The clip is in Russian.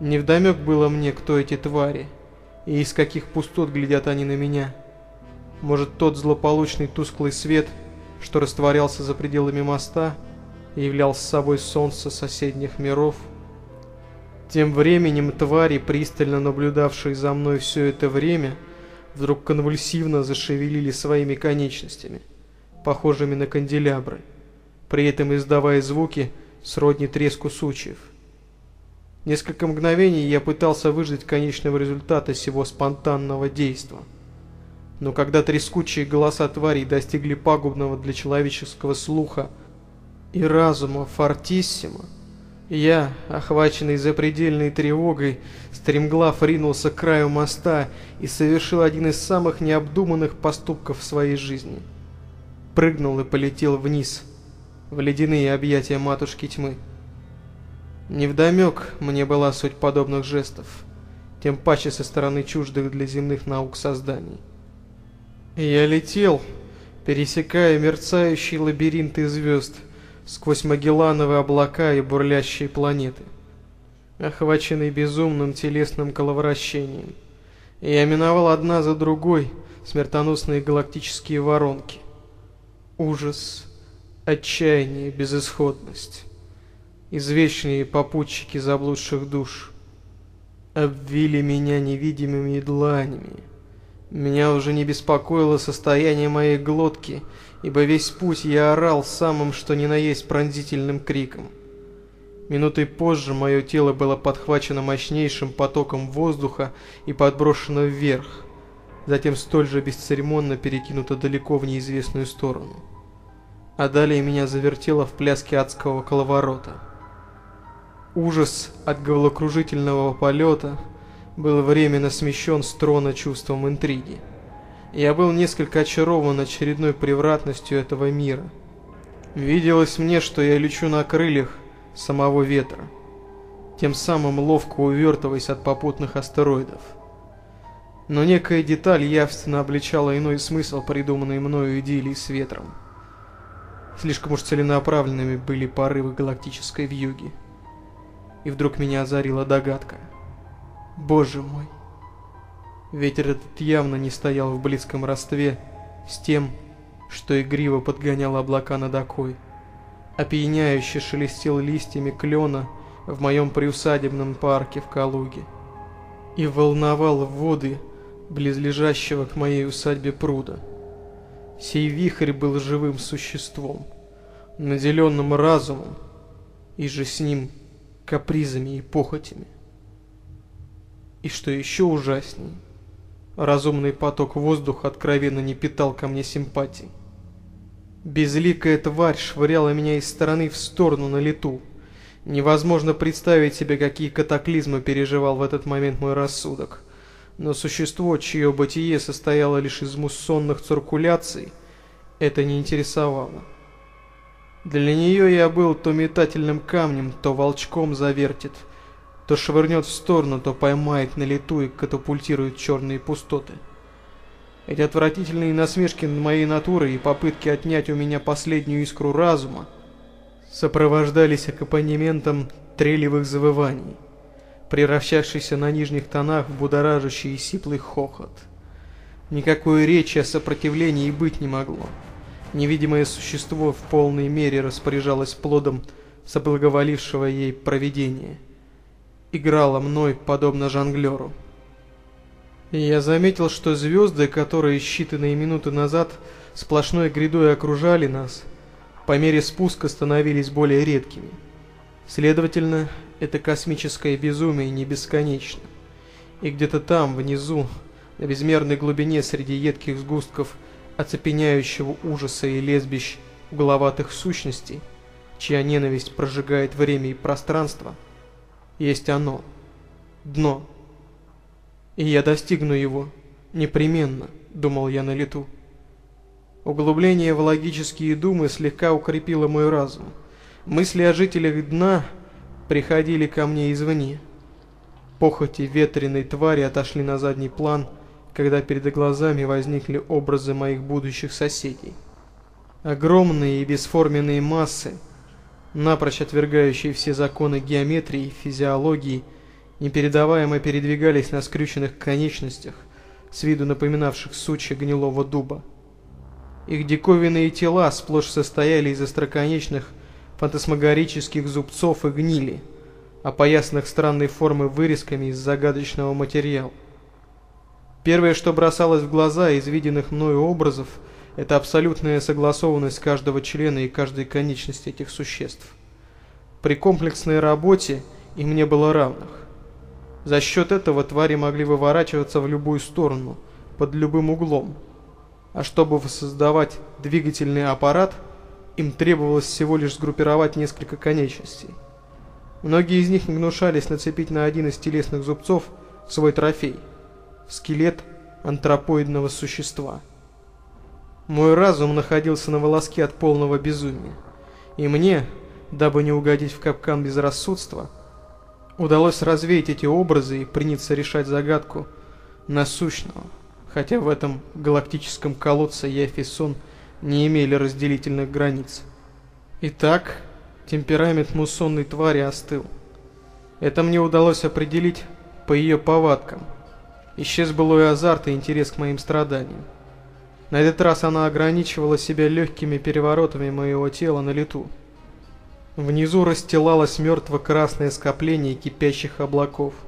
Невдомек было мне, кто эти твари, и из каких пустот глядят они на меня. Может, тот злополучный тусклый свет, что растворялся за пределами моста являл с собой солнце соседних миров? Тем временем твари, пристально наблюдавшие за мной все это время, вдруг конвульсивно зашевелили своими конечностями, похожими на канделябры, при этом издавая звуки сродни треску сучьев. Несколько мгновений я пытался выждать конечного результата всего спонтанного действа. Но когда трескучие голоса тварей достигли пагубного для человеческого слуха и разума фортиссимо, я, охваченный запредельной тревогой, стремглав ринулся к краю моста и совершил один из самых необдуманных поступков в своей жизни. Прыгнул и полетел вниз, в ледяные объятия матушки тьмы. Невдомек мне была суть подобных жестов, тем паче со стороны чуждых для земных наук созданий. Я летел, пересекая мерцающий лабиринт из звезд, сквозь Магеллановые облака и бурлящие планеты, охваченный безумным телесным коловращением. Я миновал одна за другой смертоносные галактические воронки. Ужас, отчаяние, безысходность извечные попутчики заблудших душ, обвили меня невидимыми дланями. Меня уже не беспокоило состояние моей глотки, ибо весь путь я орал самым что ни на есть пронзительным криком. Минутой позже мое тело было подхвачено мощнейшим потоком воздуха и подброшено вверх, затем столь же бесцеремонно перекинуто далеко в неизвестную сторону. А далее меня завертело в пляске адского коловорота. Ужас от головокружительного полета был временно смещен с трона чувством интриги. Я был несколько очарован очередной превратностью этого мира. Виделось мне, что я лечу на крыльях самого ветра, тем самым ловко увертываясь от попутных астероидов. Но некая деталь явственно обличала иной смысл придуманной мною идиллии с ветром. Слишком уж целенаправленными были порывы галактической вьюги и вдруг меня озарила догадка. Боже мой! Ветер этот явно не стоял в близком родстве с тем, что игриво подгонял облака над окой. Опьяняюще шелестел листьями клена в моем приусадебном парке в Калуге и волновал воды близлежащего к моей усадьбе пруда. Сей вихрь был живым существом, наделенным разумом, и же с ним капризами и похотями. И что еще ужасней, разумный поток воздуха откровенно не питал ко мне симпатий. Безликая тварь швыряла меня из стороны в сторону на лету. Невозможно представить себе, какие катаклизмы переживал в этот момент мой рассудок. Но существо, чье бытие состояло лишь из муссонных циркуляций, это не интересовало. Для нее я был то метательным камнем, то волчком завертит, то швырнет в сторону, то поймает на лету и катапультирует черные пустоты. Эти отвратительные насмешки над моей натурой и попытки отнять у меня последнюю искру разума сопровождались аккомпанементом трелевых завываний, превращавшихся на нижних тонах в будоражащий и сиплый хохот. Никакой речи о сопротивлении быть не могло. Невидимое существо в полной мере распоряжалось плодом соблаговолившего ей провидения. Играло мной, подобно жонглеру. Я заметил, что звезды, которые считанные минуты назад сплошной грядой окружали нас, по мере спуска становились более редкими. Следовательно, это космическое безумие не бесконечно. И где-то там, внизу, на безмерной глубине среди едких сгустков оцепеняющего ужаса и лесбищ угловатых сущностей, чья ненависть прожигает время и пространство, есть оно, дно. И я достигну его, непременно, думал я на лету. Углубление в логические думы слегка укрепило мой разум. Мысли о жителях дна приходили ко мне извне. Похоти ветреной твари отошли на задний план – когда перед глазами возникли образы моих будущих соседей. Огромные и бесформенные массы, напрочь отвергающие все законы геометрии, физиологии непередаваемо передвигались на скрюченных конечностях, с виду напоминавших сучья гнилого дуба. Их диковинные тела сплошь состояли из остроконечных фантасмагорических зубцов и гнили, опоясанных странной формы вырезками из загадочного материала. Первое, что бросалось в глаза из виденных мною образов, это абсолютная согласованность каждого члена и каждой конечности этих существ. При комплексной работе им не было равных. За счет этого твари могли выворачиваться в любую сторону, под любым углом. А чтобы воссоздавать двигательный аппарат, им требовалось всего лишь сгруппировать несколько конечностей. Многие из них не гнушались нацепить на один из телесных зубцов свой трофей – скелет антропоидного существа. Мой разум находился на волоске от полного безумия, и мне, дабы не угодить в капкан безрассудства, удалось развеять эти образы и приняться решать загадку насущного, хотя в этом галактическом колодце я и Сон не имели разделительных границ. Итак, темперамент муссонной твари остыл. Это мне удалось определить по ее повадкам. Исчез былой азарт и интерес к моим страданиям. На этот раз она ограничивала себя легкими переворотами моего тела на лету. Внизу расстилалось мертво-красное скопление кипящих облаков –